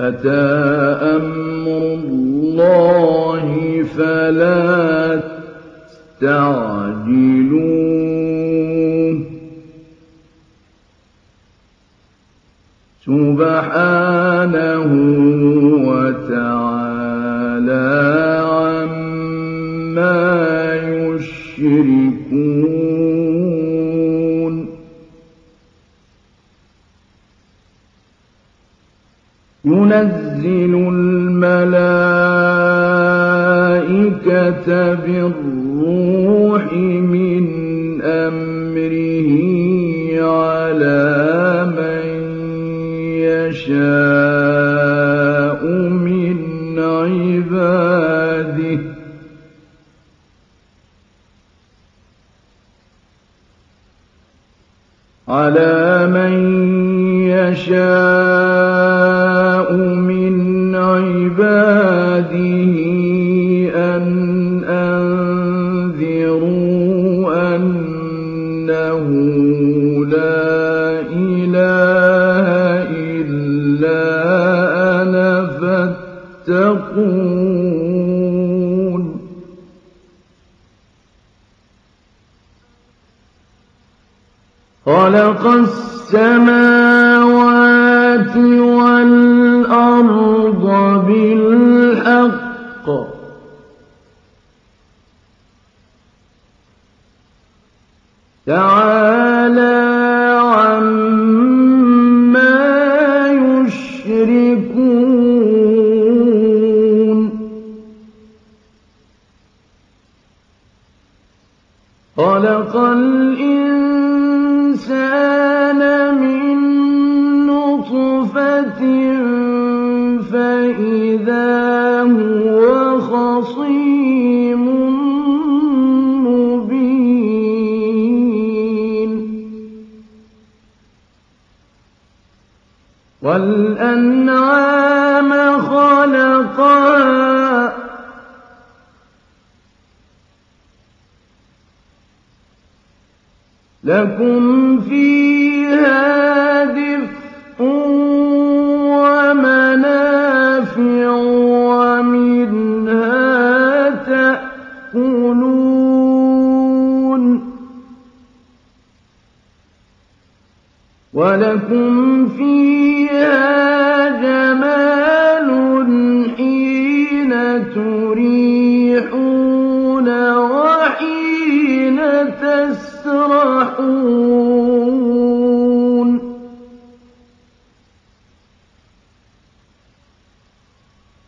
أتى أمر الله فلا تعجلون. سبحانه ننزل الملائكة بالروح.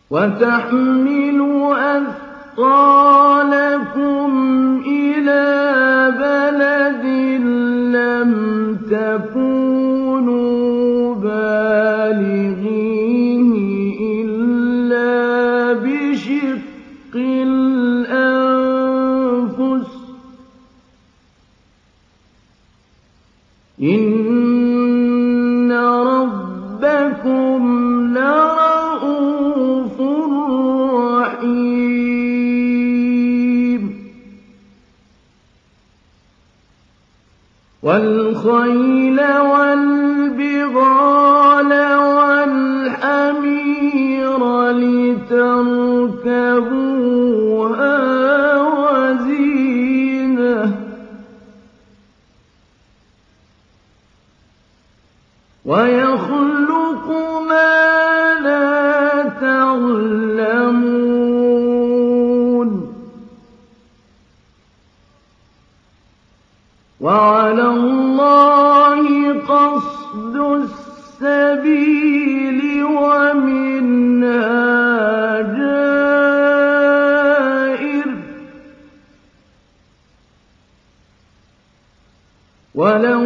وتحمل أثقالكم إلى بلد لم تكن والخيل والبغال والحمير لتركبوها وزينة. ويرى ولو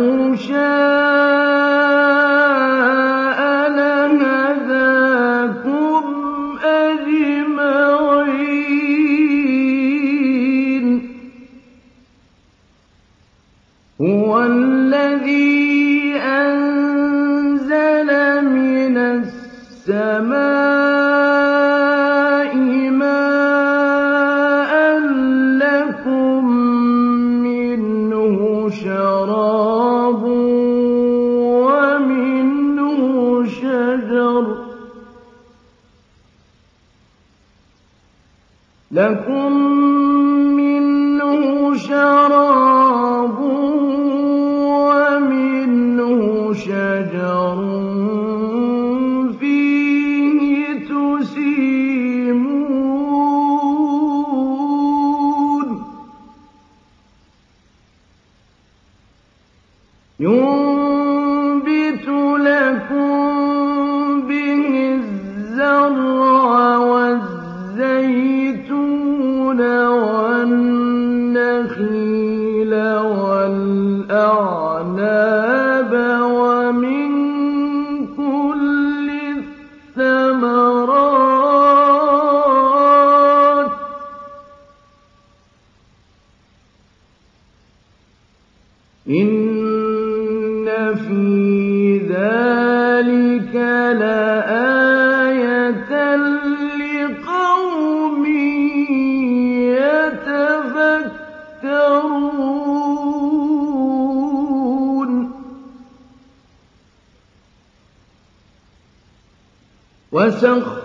وسخر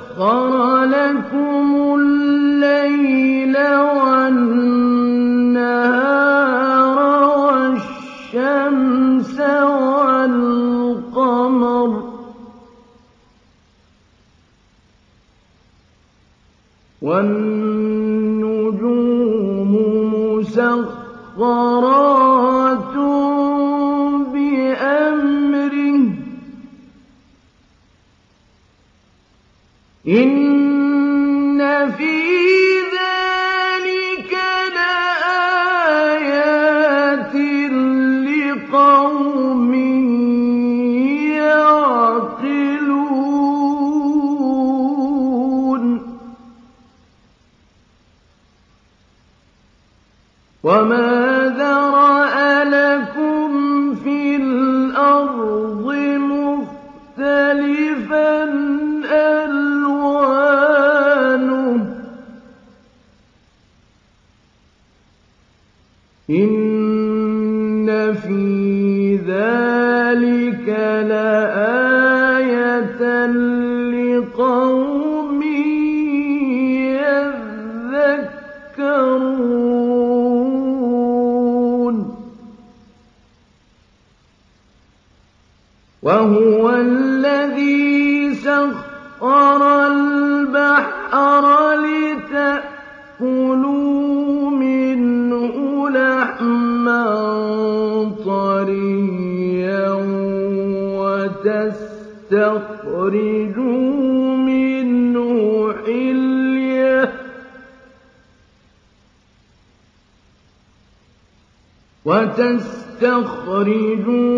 وتستخرجوا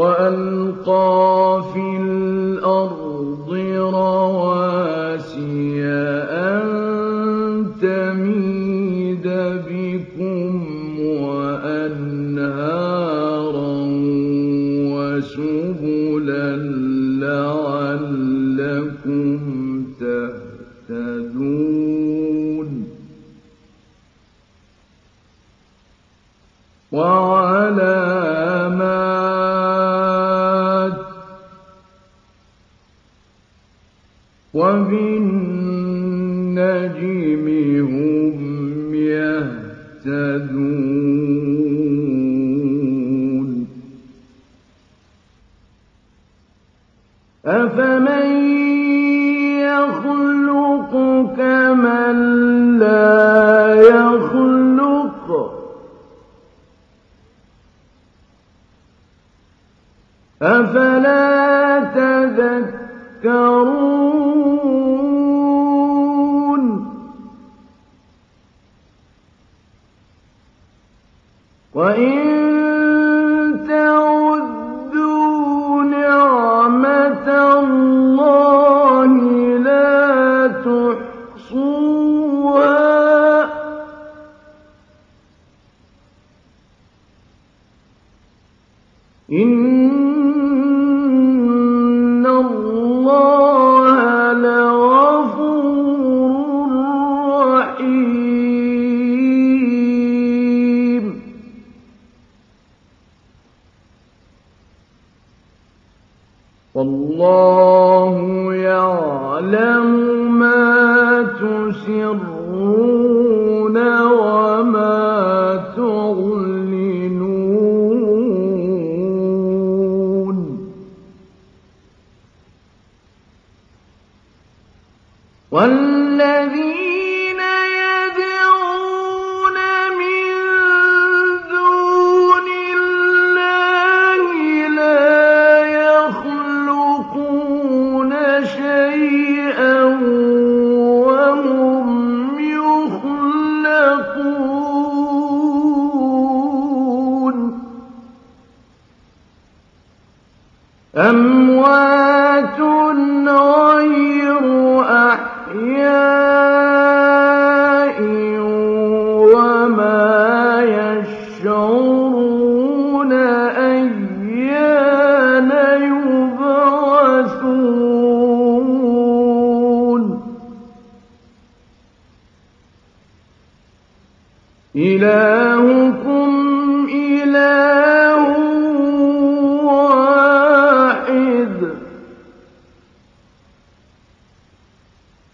وألقى في الأرض رواسي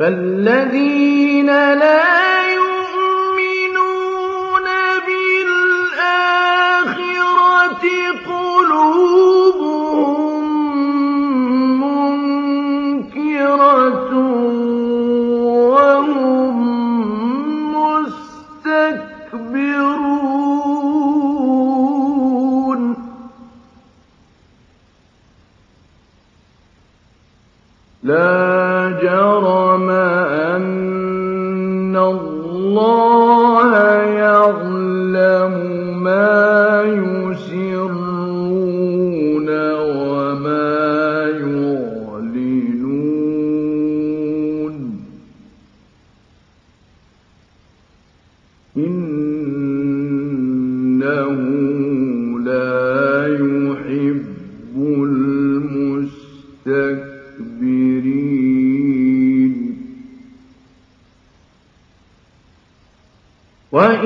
فَالَّذِينَ لَا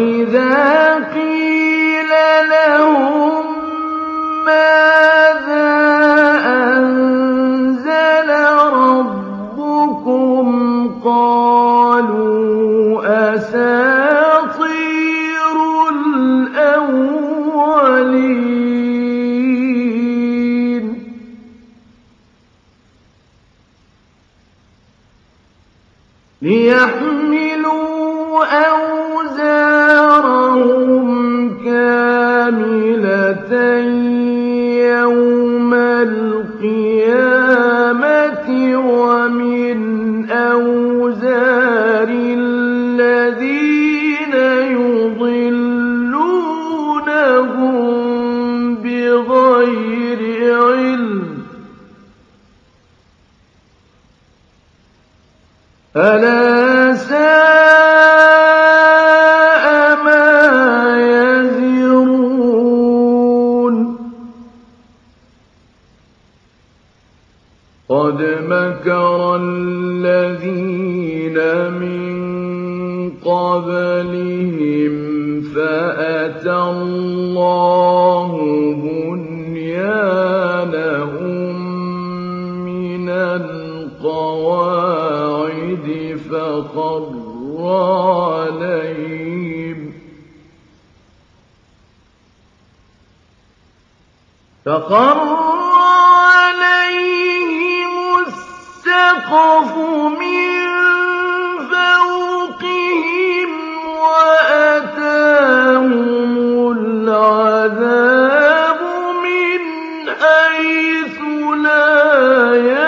وَإِذَا مِنْ حَيْثُ لَا يَشْعُرُونَ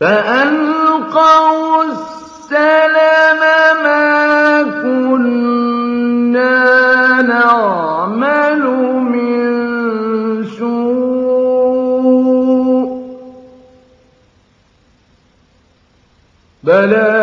فألقوا السلم ما كنا نعمل من سوء. بلى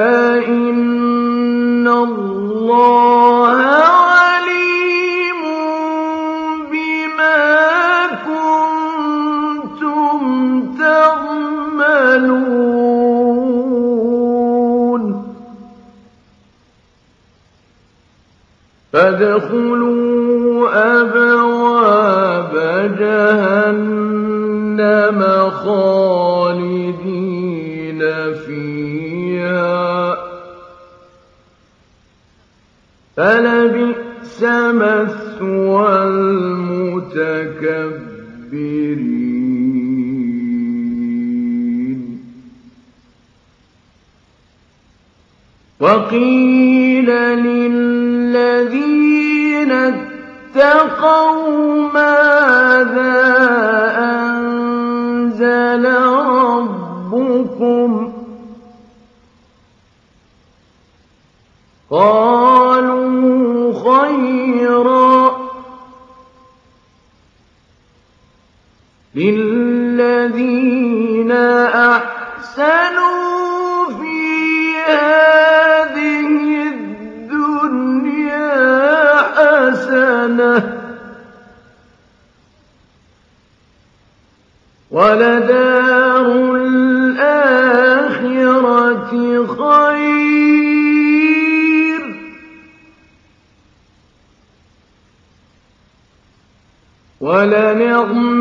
فادخلوا أبواب جهنم خالدين فيها. فلبئس مثوى المتكبرين. وقيل للذين اتقوا ماذا أنزل ربكم. قالوا خيرا للذين أحسنوا ولدار الآخرة خير. ولنعم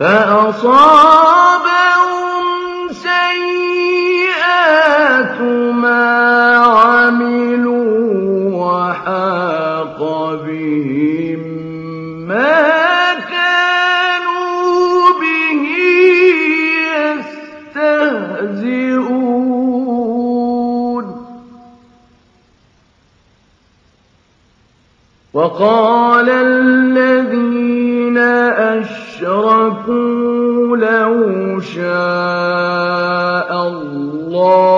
فَأَصَابَهُمْ سَيِّئَاتُ مَا عَمِلُوا وَحَاقَ بِهِم مَّا كَانُوا بِهِ يَسْتَهْزِئُونَ. وقال الله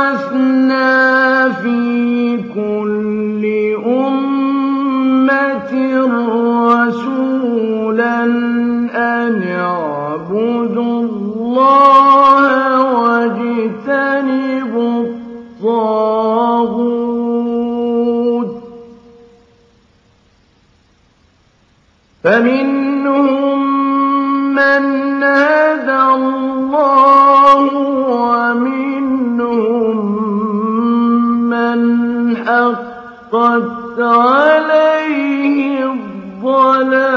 عليه الضلالة.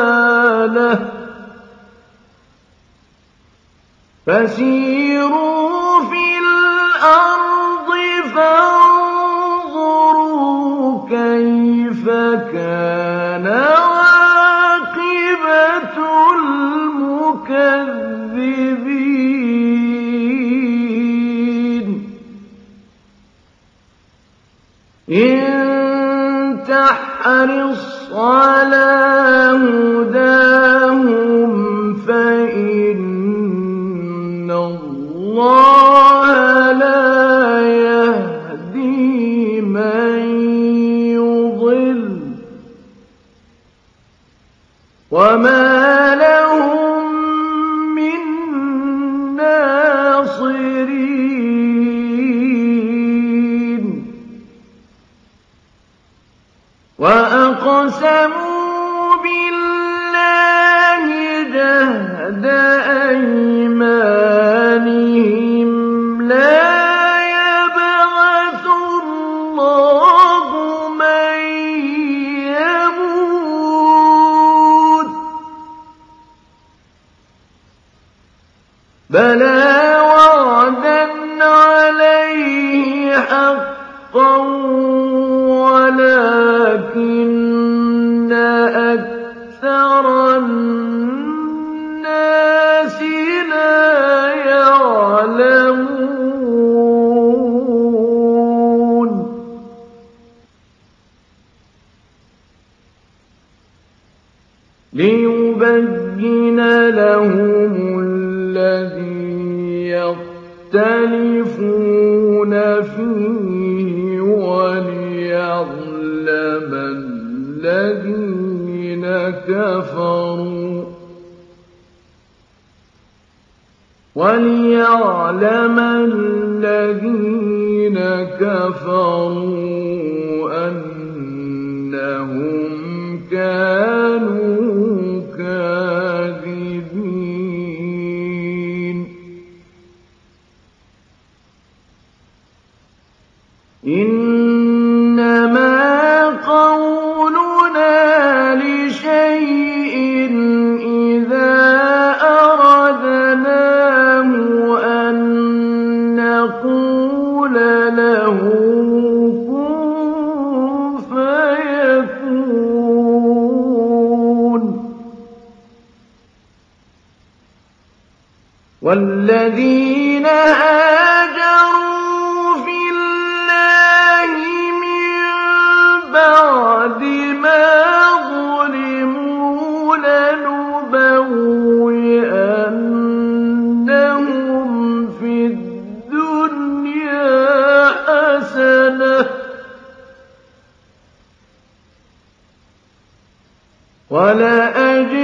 فسيروا في الأرض فانظروا كيف كان حَرِصْ على هداه يعلم الذين كفروا. الَّذِينَ هَاجَرُوا فِي اللَّهِ مِن بَعْدِ مَا ظُلِمُوا لَنُبَوِّئَنَّهُمْ فِي الدُّنْيَا حَسَنَةً ۖ. وَلَأَجْرُ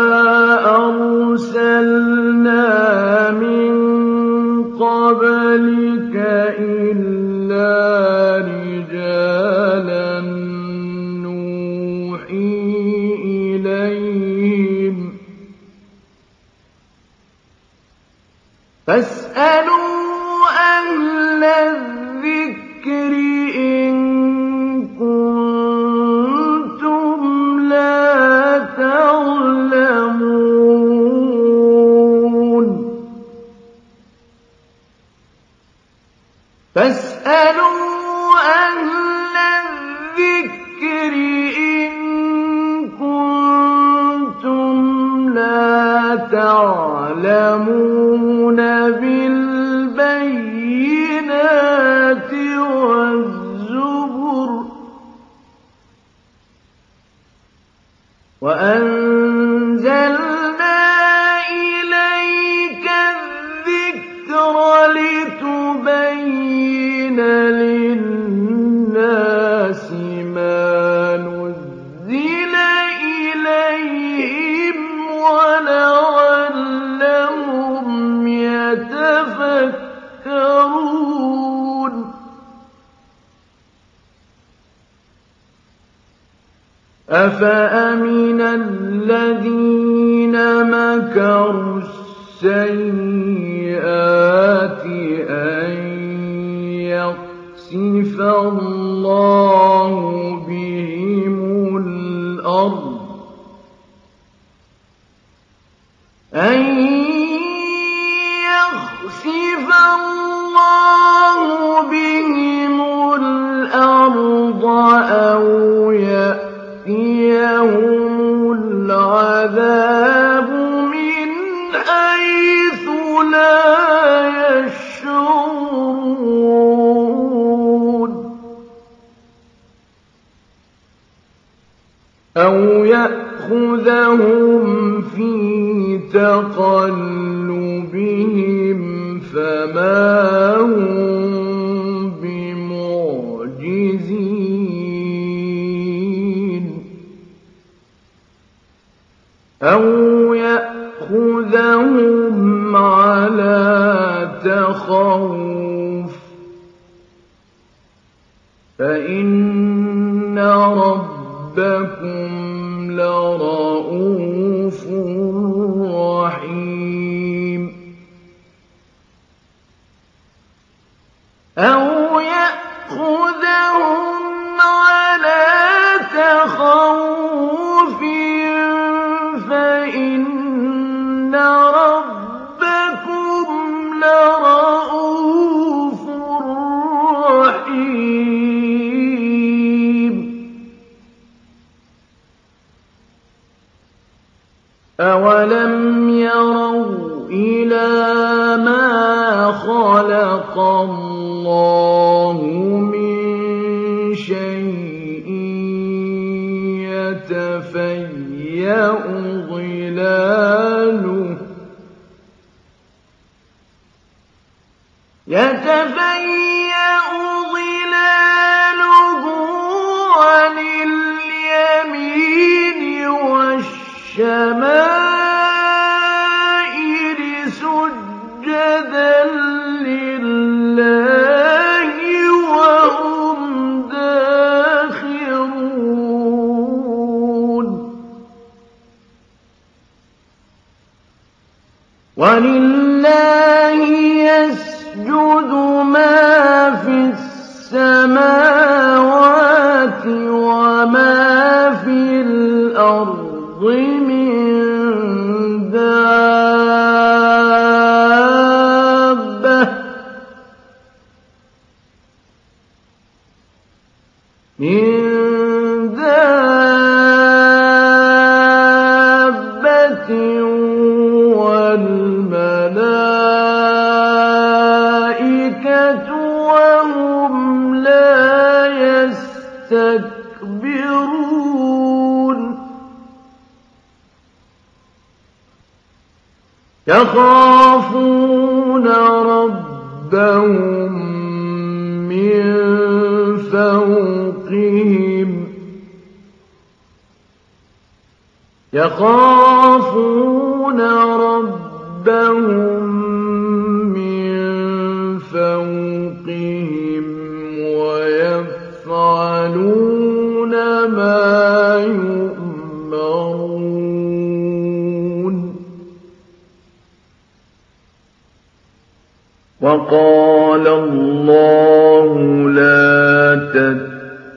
وقال الله لا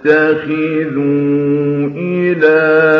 تتخذوا إلهين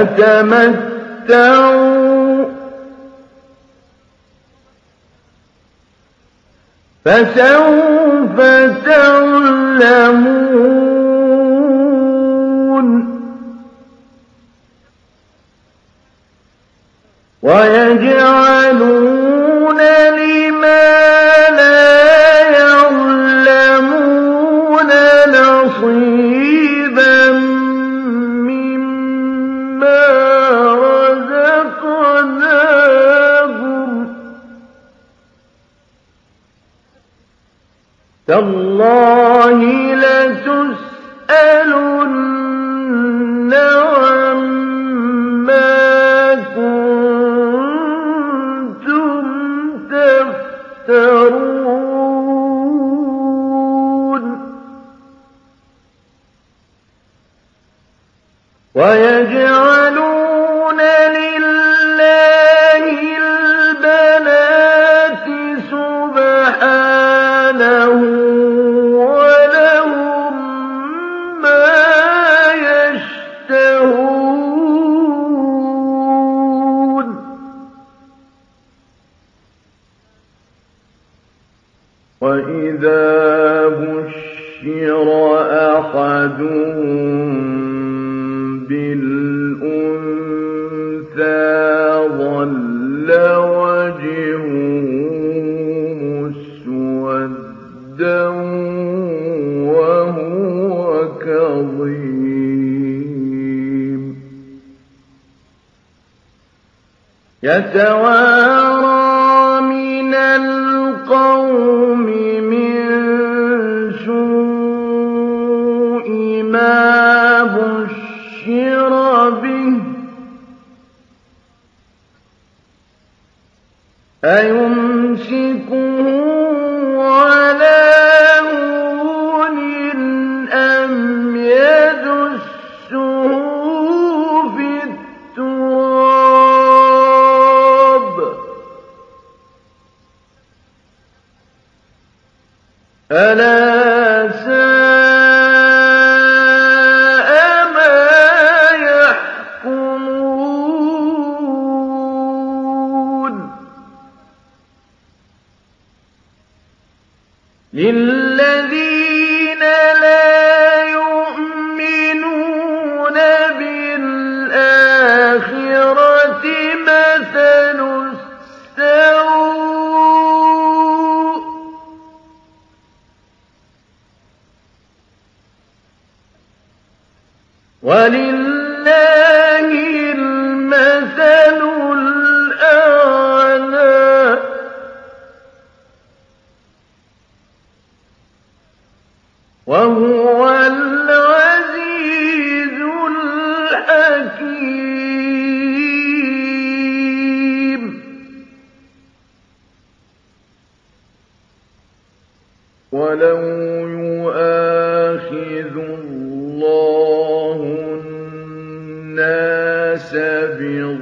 فتمتعوا فسوف تعلمون تالله لتسألن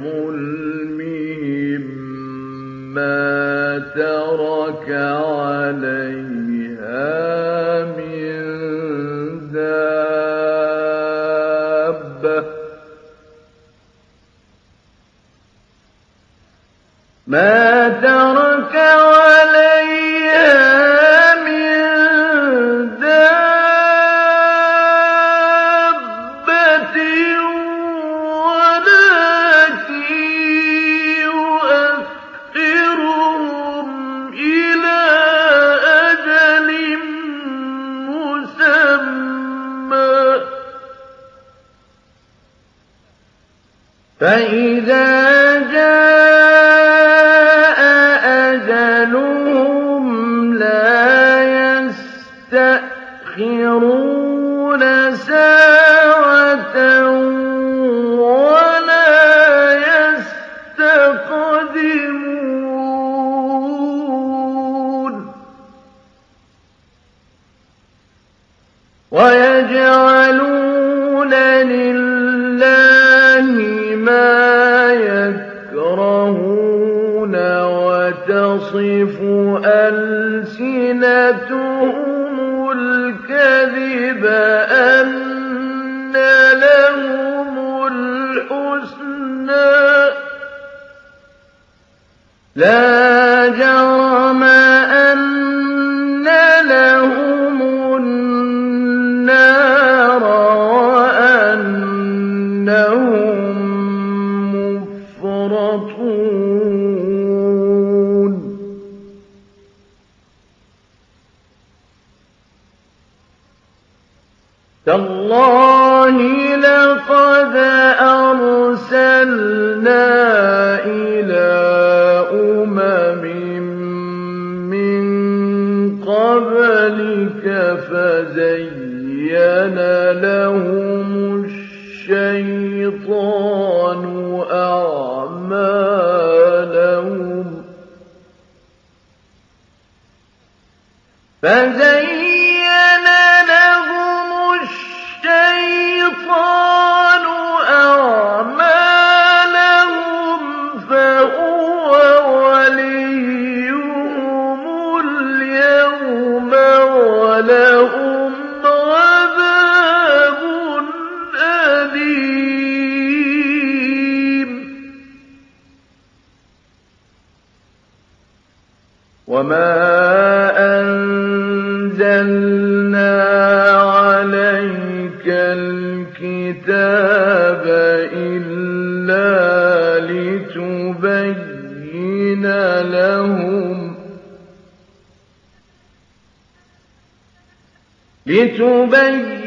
ظلمهم ما ترك عليها من دابة ما ترك Right? يَحْسَبُهُمُ الْكَذِبَ أَنَّ لَهُمُ الْحُسْنَى فزين لهم الشيطان أعمالهم. فزين لتبين لهم لتبين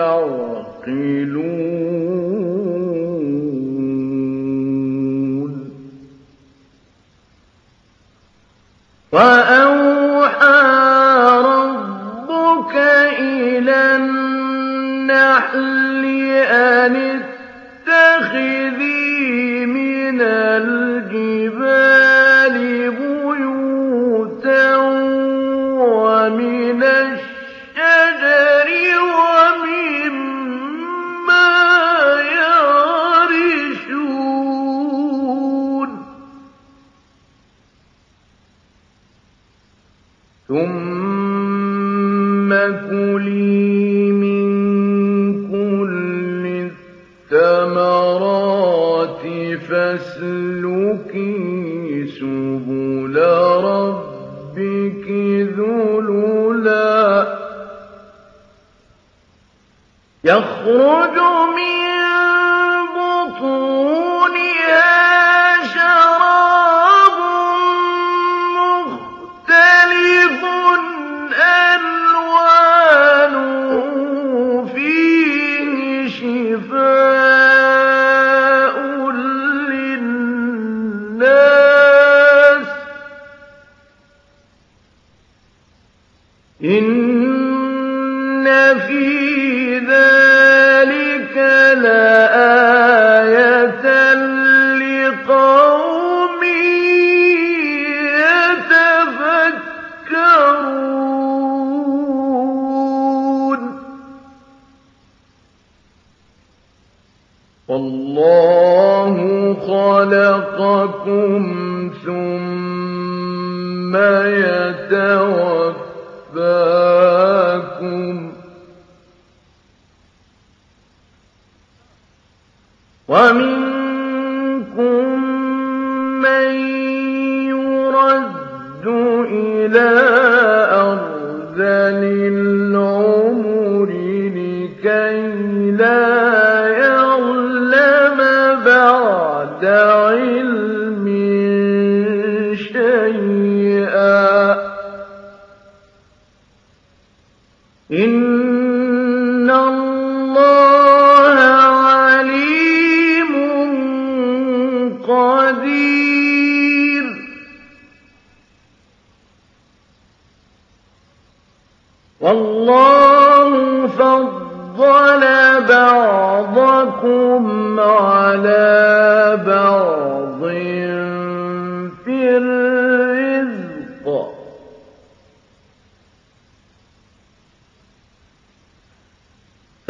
يعقلون.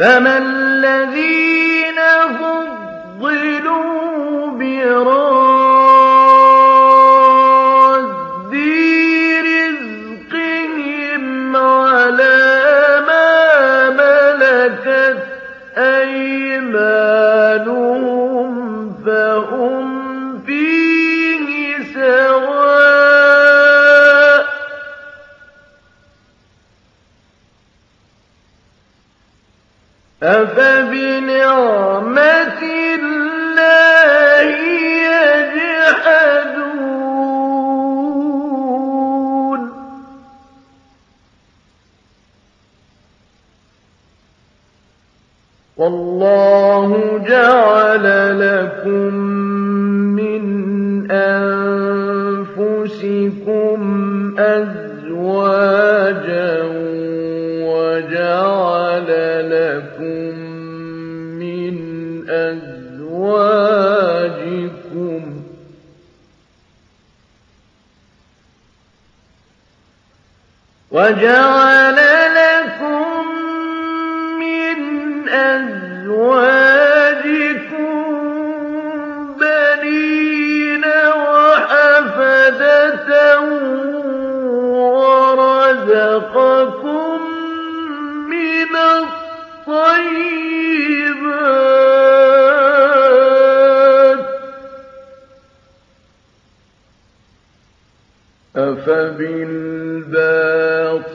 فَمَا الَّذِينَ فُضِّلُوا بِرَادِّي أَفَبِنِعْمَةِ اللَّهِ يَجْحَدُونَ؟ وَاللَّهُ جَعَلَ لَكُم بَنِينَ وَحَفَدَةً وَرَزَقَكُم مِّنَ الطَّيِّبَاتِ ۚ. أَفَبِالْبَاطِلِ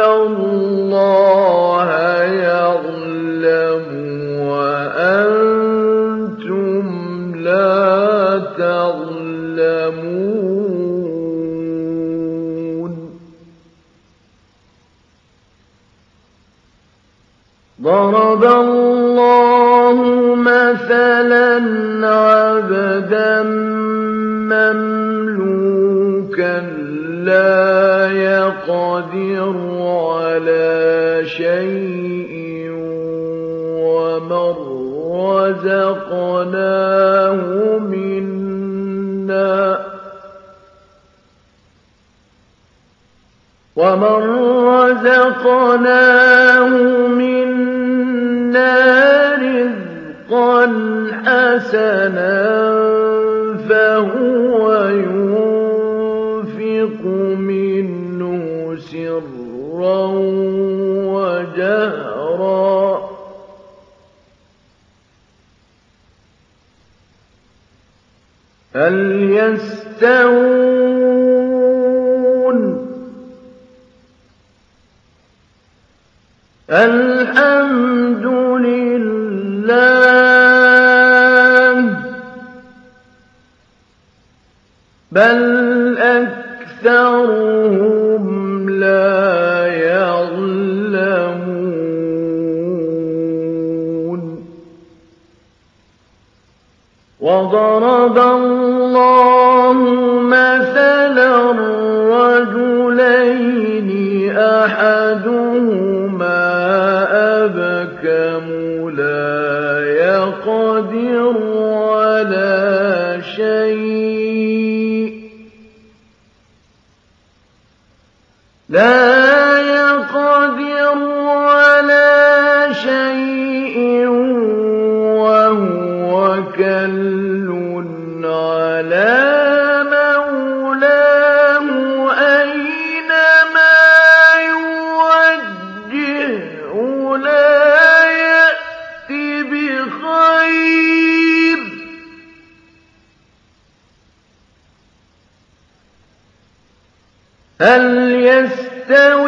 اللَّهَ وَأَنتُمْ لَا تَعْلَمُونَ ضَرَبَ اللَّهُ مَثَلًا عَبْدًا مَّمْلُوكًا لَّا يَقْدِرُ عَلَىٰ شَيْءٍ وَمَن رَّزَقْنَاهُ مِنَّا رِزْقًا حَسَنًا فَهُوَ هل يستوون الحمد لله بل أكثرهم لا يعلمون وضرب الله اللَّهُ مَثَلًا الرَّجُلَيْنِ أَحَدُهُمَا أَبْكَمُ لَا يَقْدِرُ عَلَىٰ شَيْءٍ هل يستوي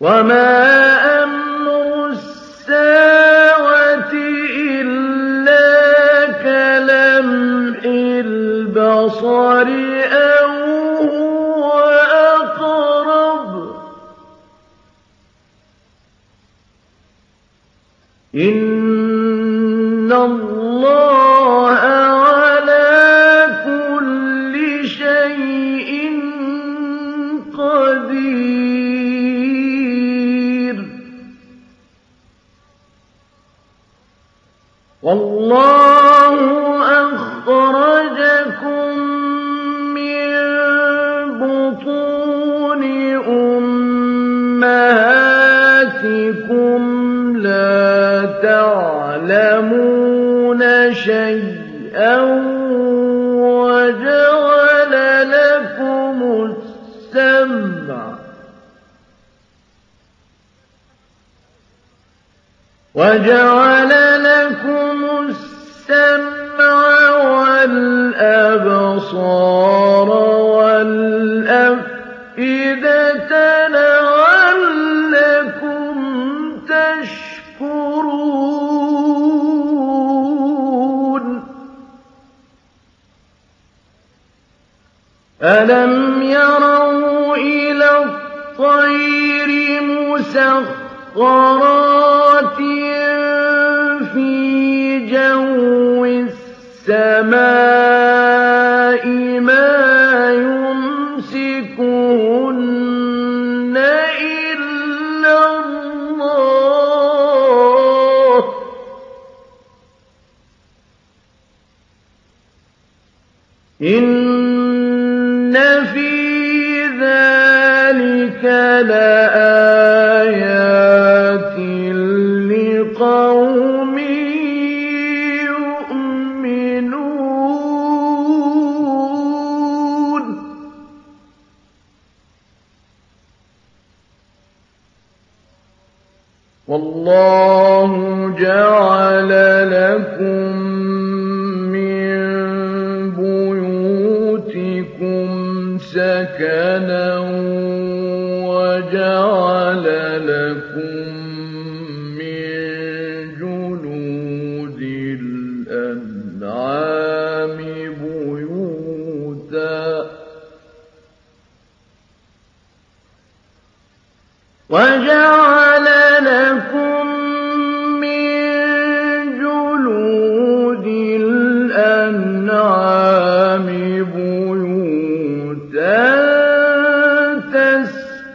وما أمر الساعة إلا كلمح البصر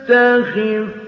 يَسْتَخِفُّونَ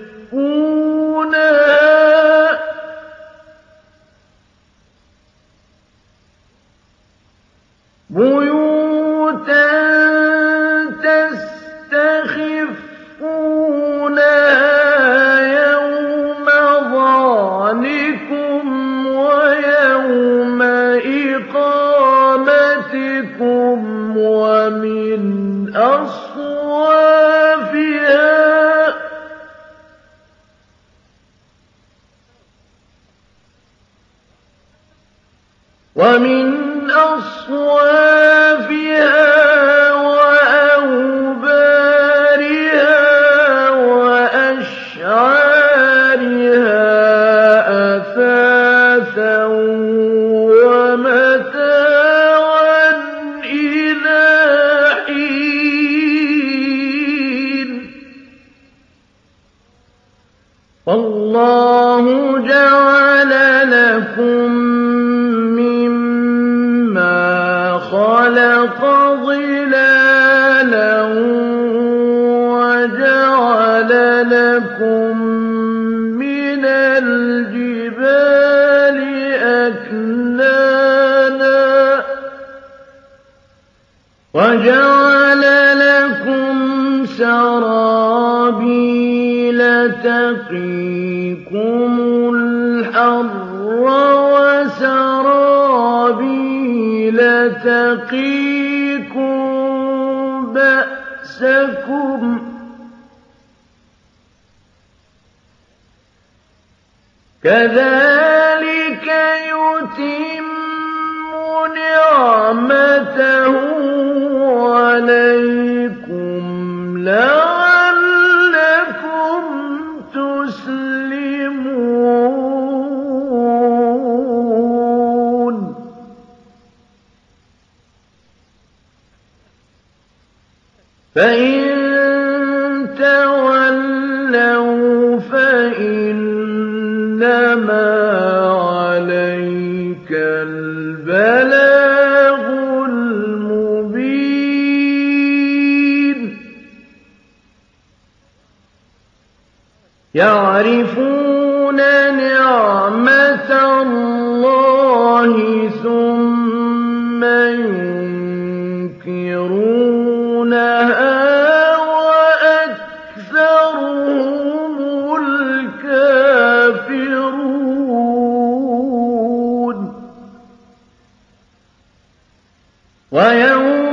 ويوم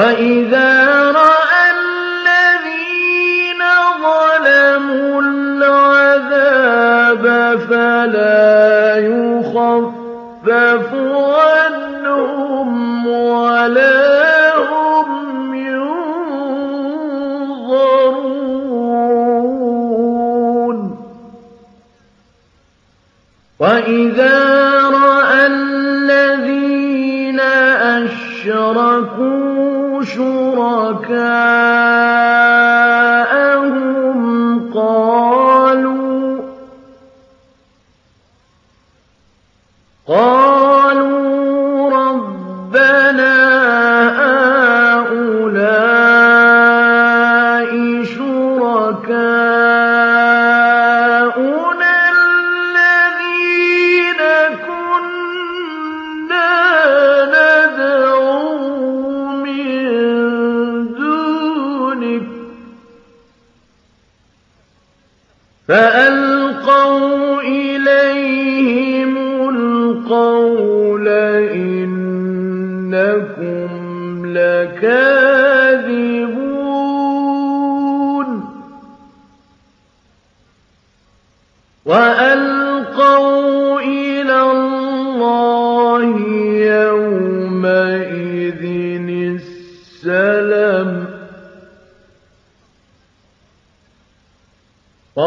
وَإِذَا رَأَى الَّذِينَ ظَلَمُوا الْعَذَابَ فَلَا يُخَفَّفُ 个。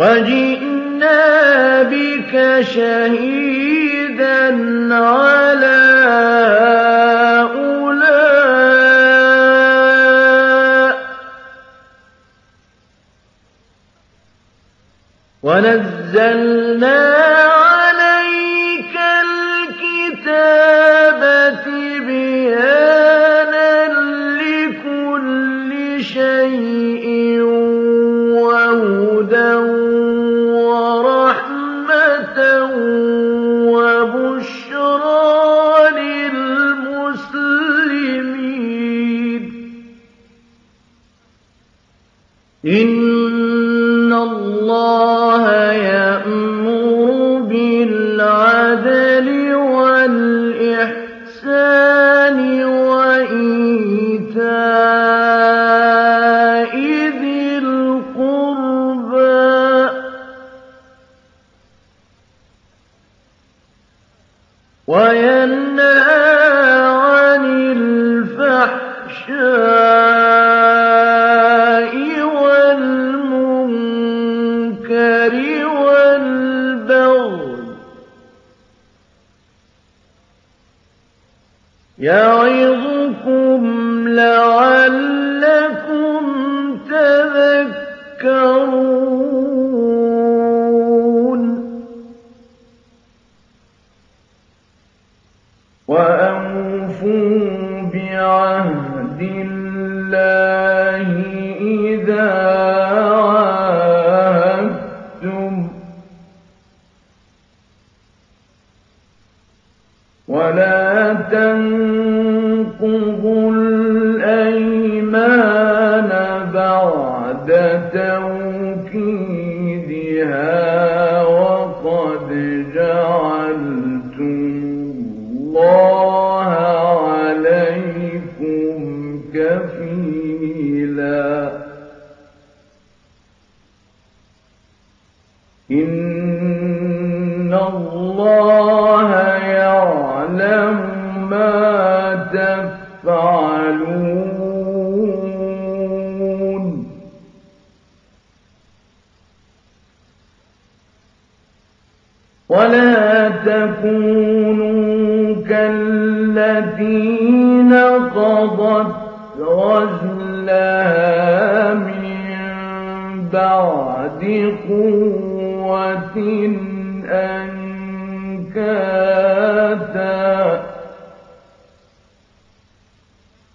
وجئنا بك شهيدا على هؤلاء ونزل أنزلنا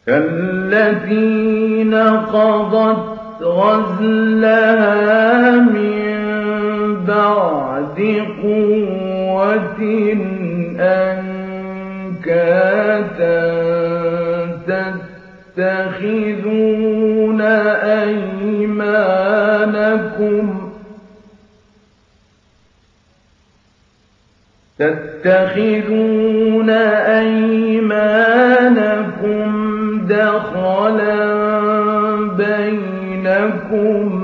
كالذين قضت غزلها من بعد قوة أنكاتا تتخذون أيمانكم تتخذون أيمانكم دخلا بينكم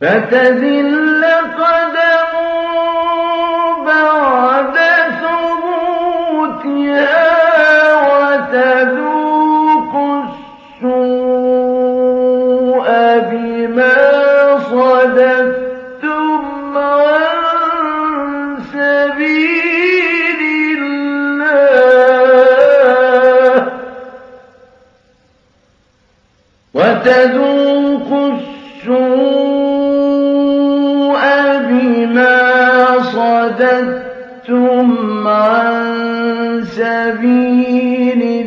فتزل قدم وتذوقوا السوء بما صددتم عن سبيل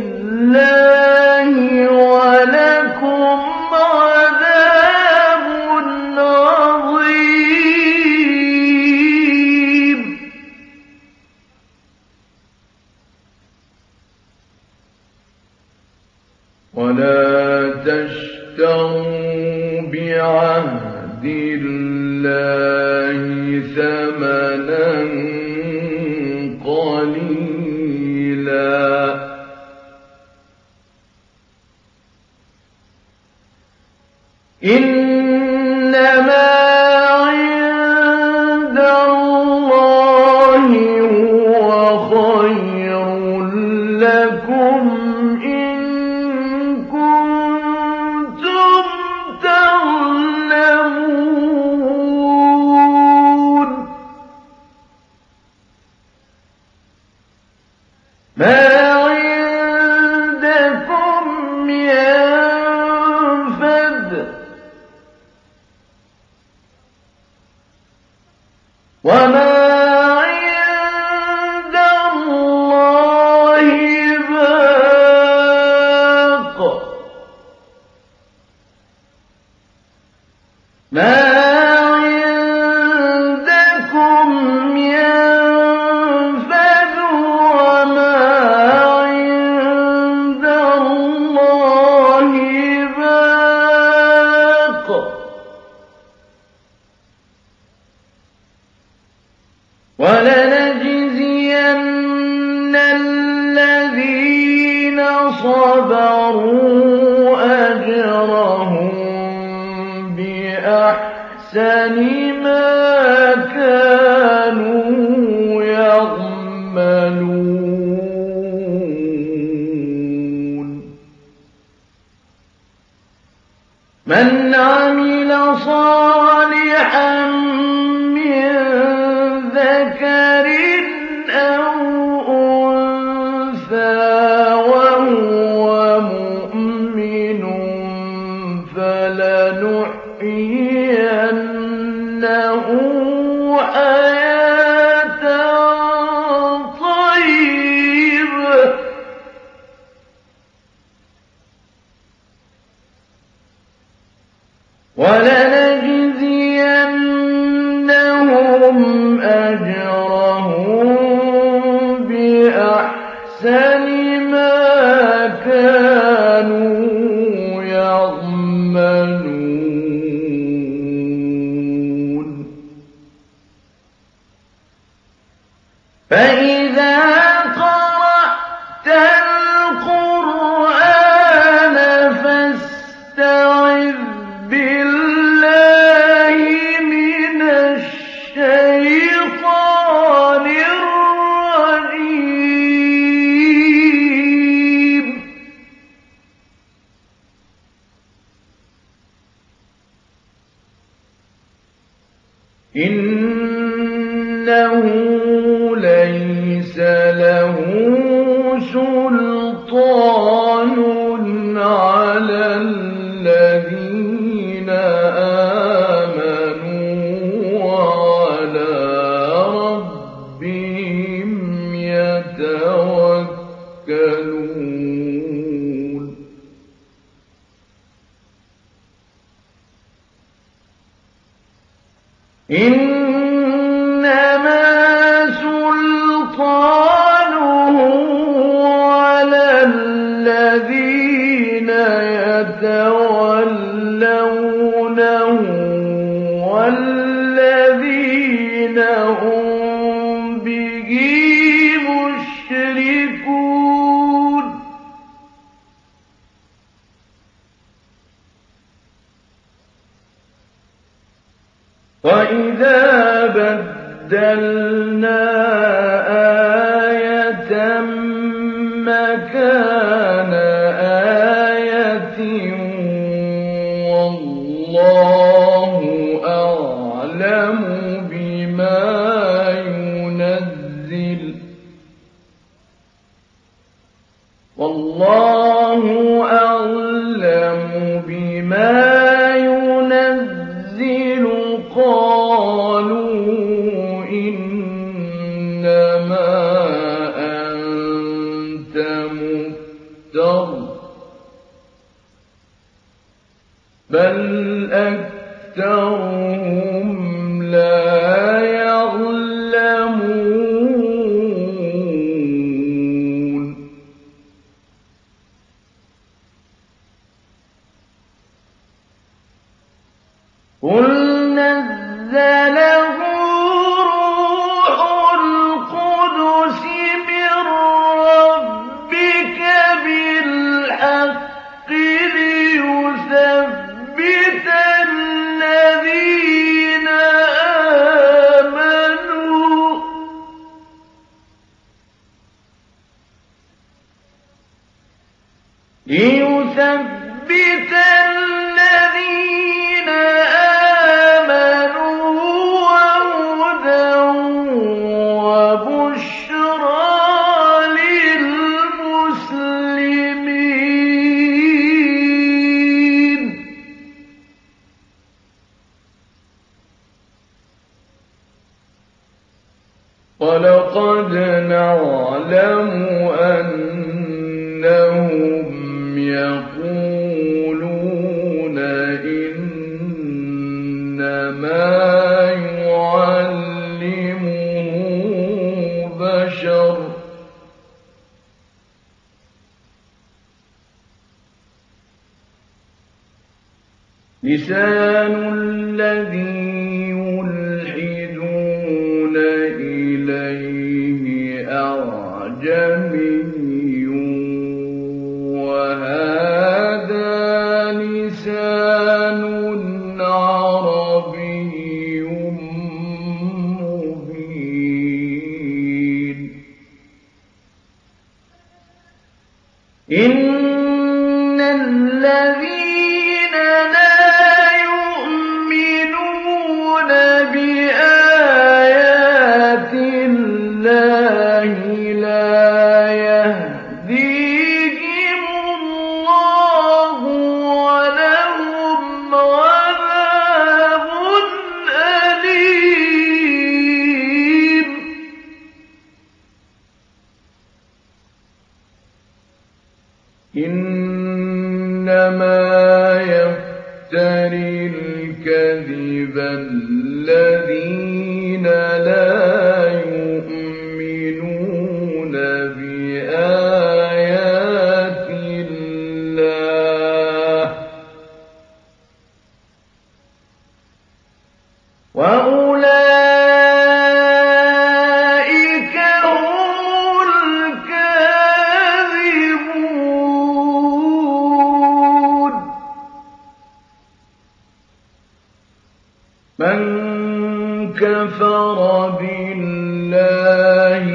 بِاللَّهِ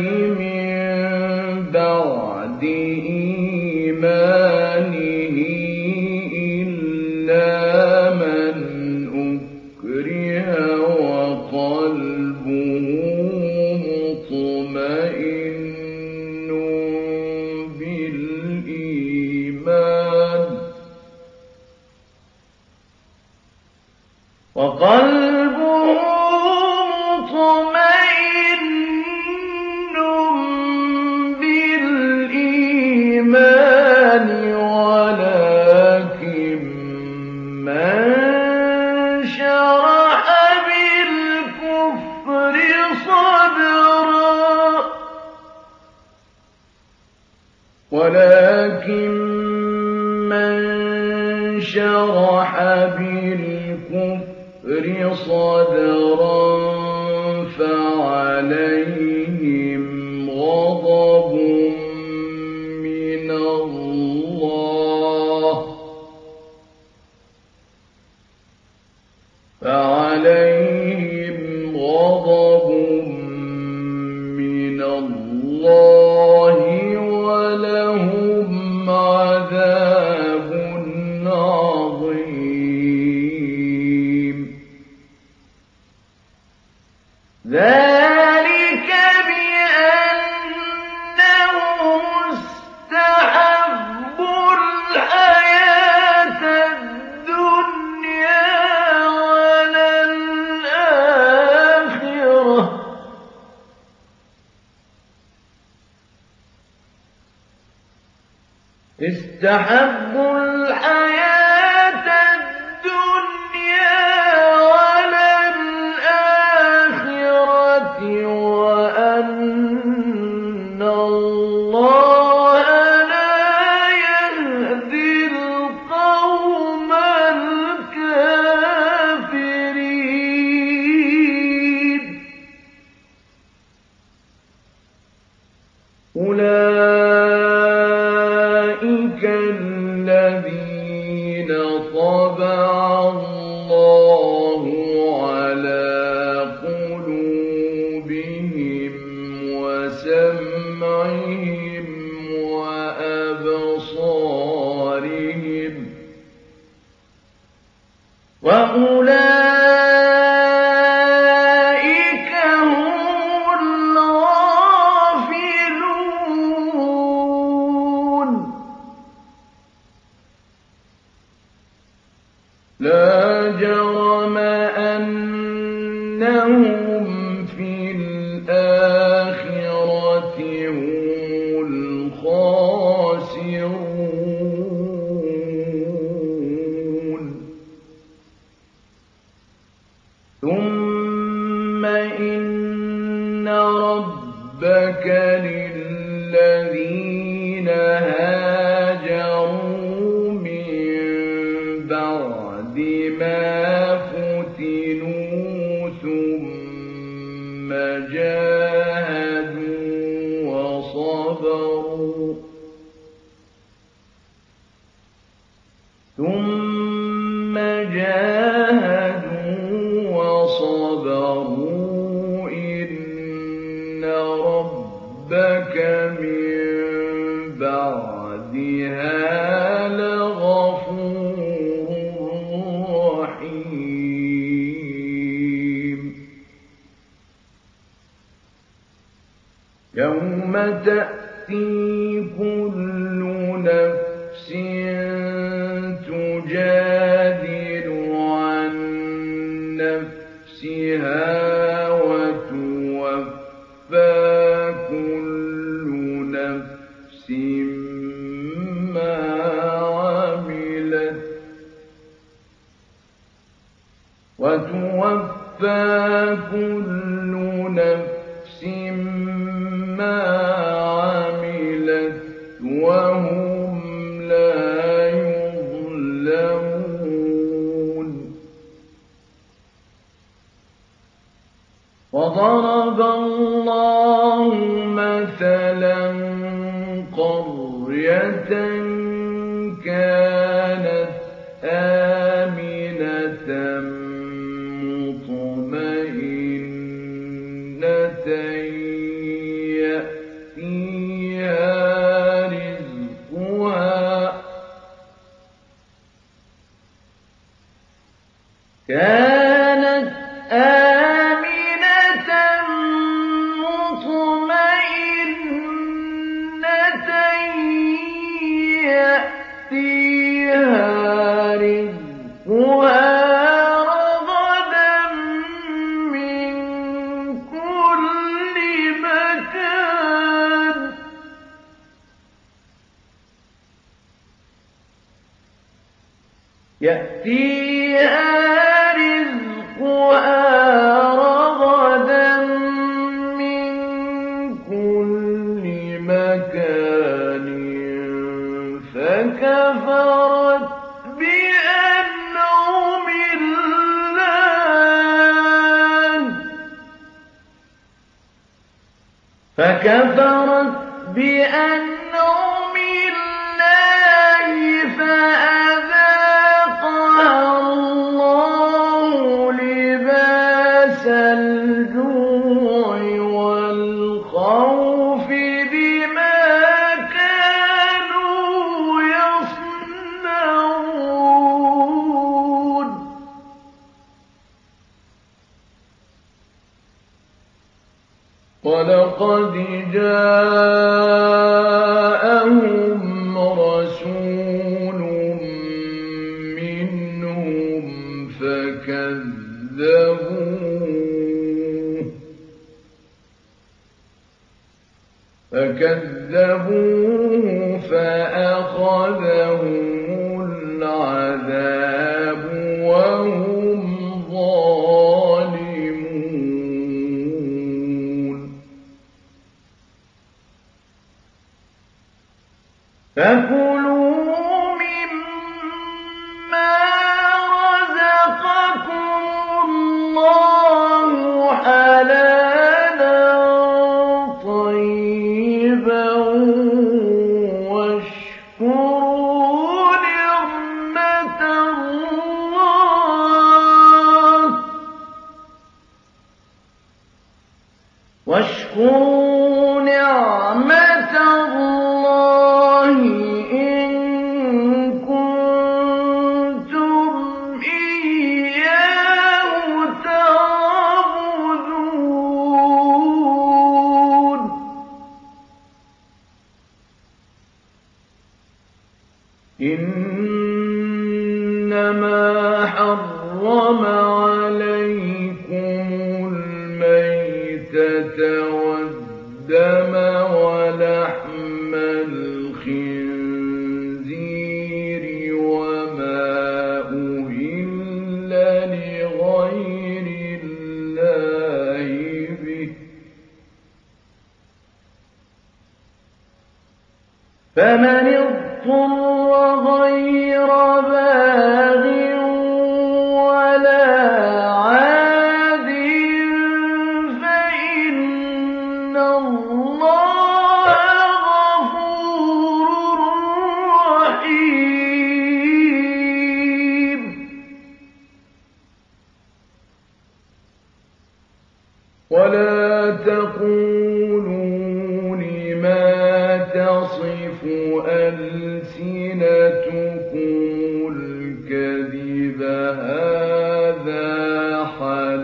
مِن بَعْدِ فكفرت بأنعم ولقد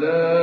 حلال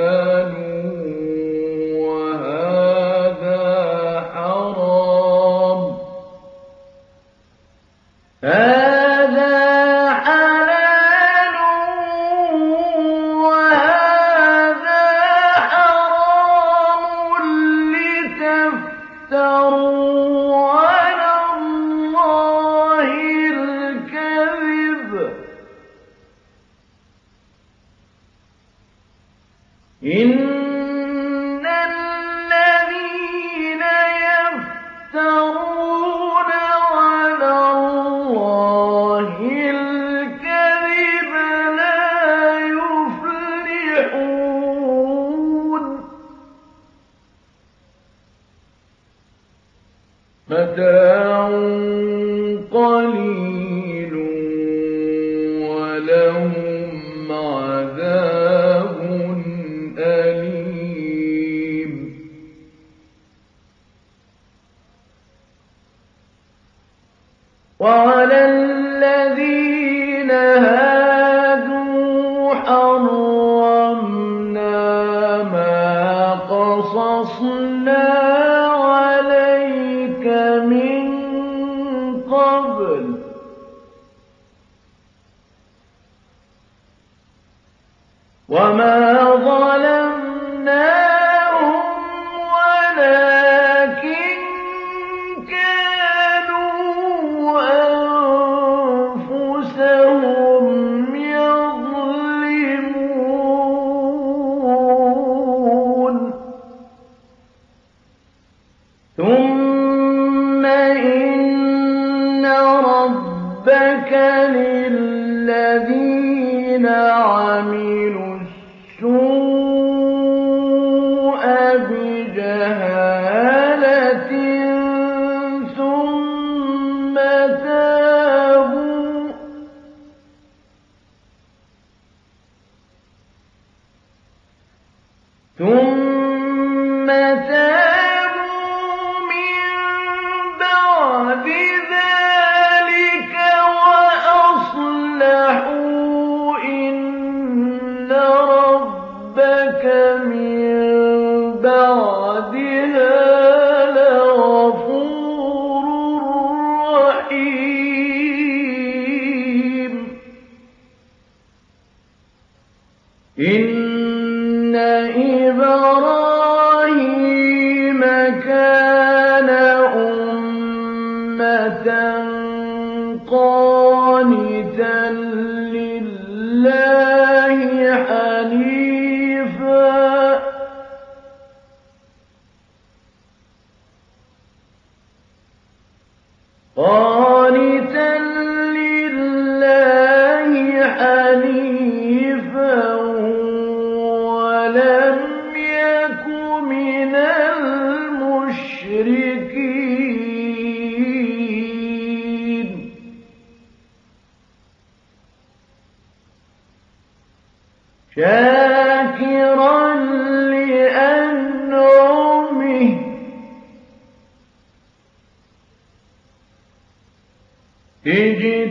حنيفا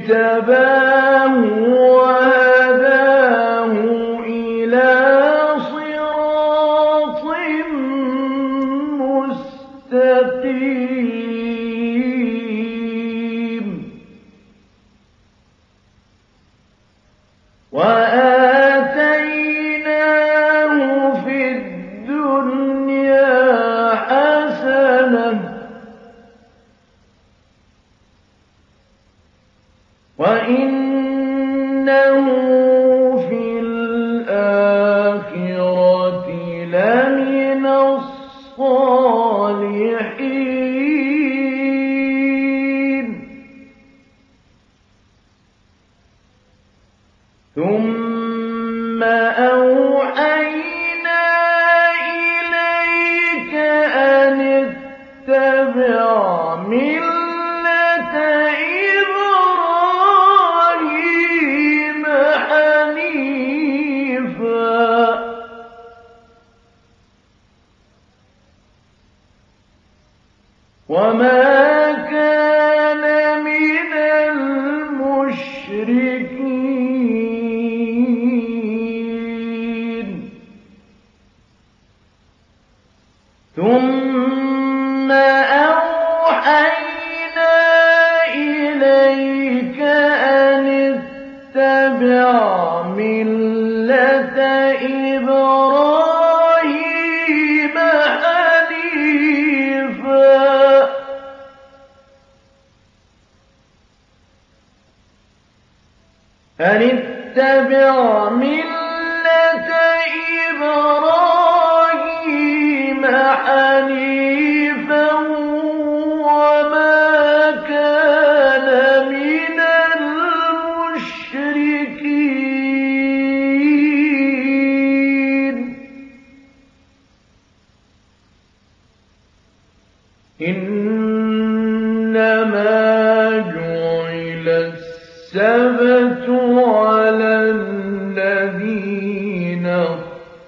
اجتباه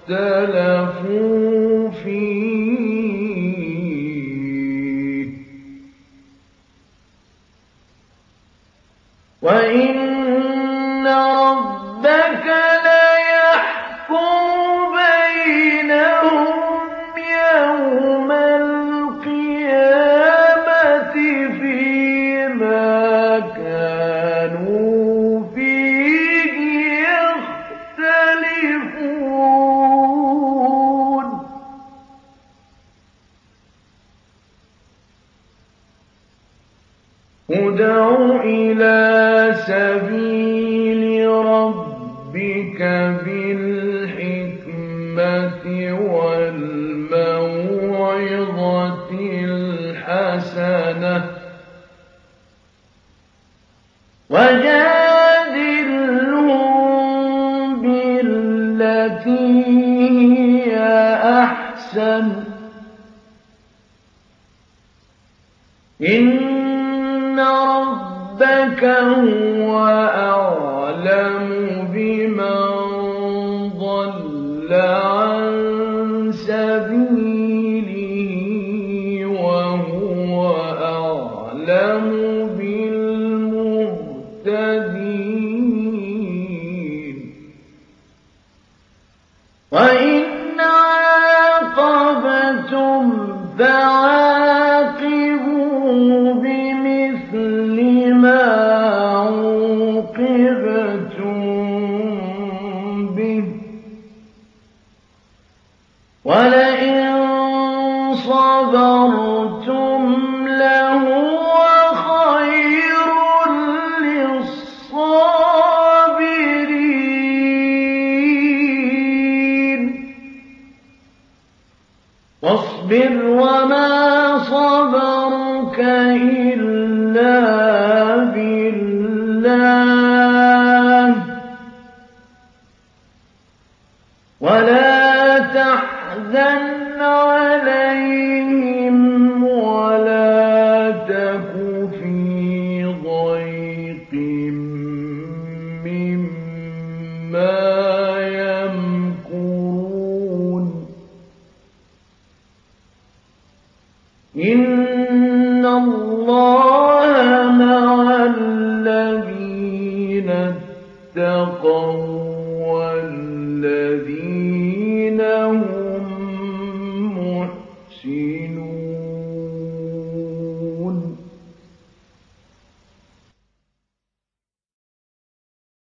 اختلفوا فيه. وإن